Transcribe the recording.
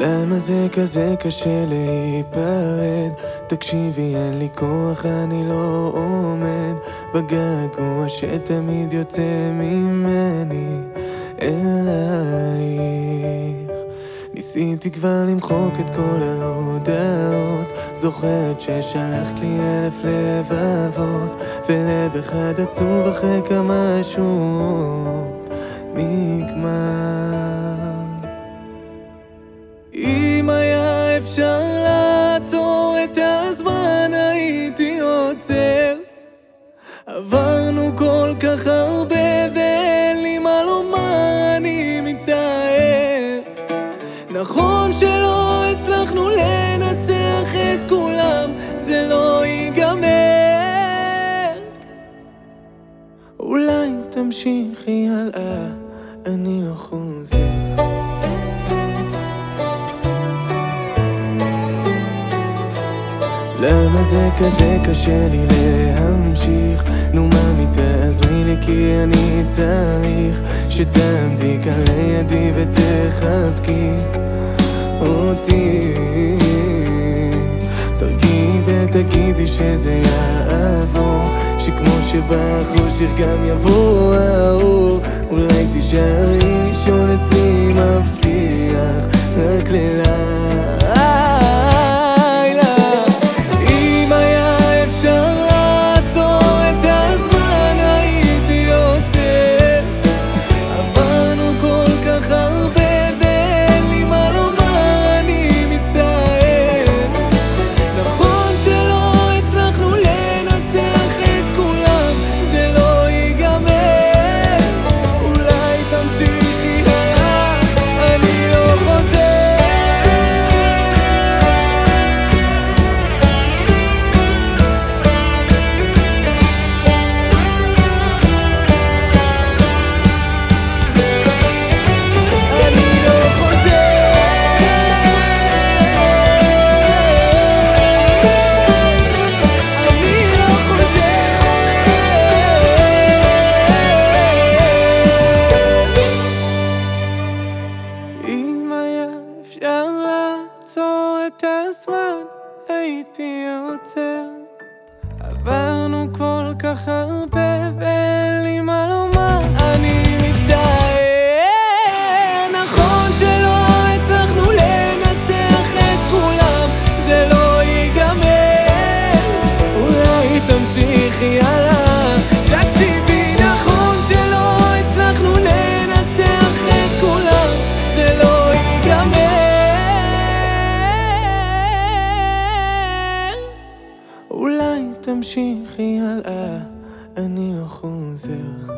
למה זה כזה קשה להיפרד? תקשיבי, אין לי כוח, אני לא עומד בגעגוע שתמיד יוצא ממני אלייך. ניסיתי כבר למחוק את כל ההודעות זוכרת ששלחת לי אלף לבבות ולב אחד עצוב אחרי כמה שורות נגמר אפשר לעצור את הזמן הייתי עוצר. עברנו כל כך הרבה ואין לי מה לומר, אני מצטער. נכון שלא הצלחנו לנצח את כולם, זה לא ייגמר. אולי תמשיכי הלאה, אני לא חוזר למה זה כזה קשה לי להמשיך? נו ממי תעזרי לי? כי אני צריך שתעמדי כאן לידי ותחבקי אותי. תרגיעי ותגידי שזה יעבור שכמו שבחושך גם יבוא האור אולי תישארי לישון אצלי מבטיח רק ללילה תמשיכי הלאה, אני לא חוזר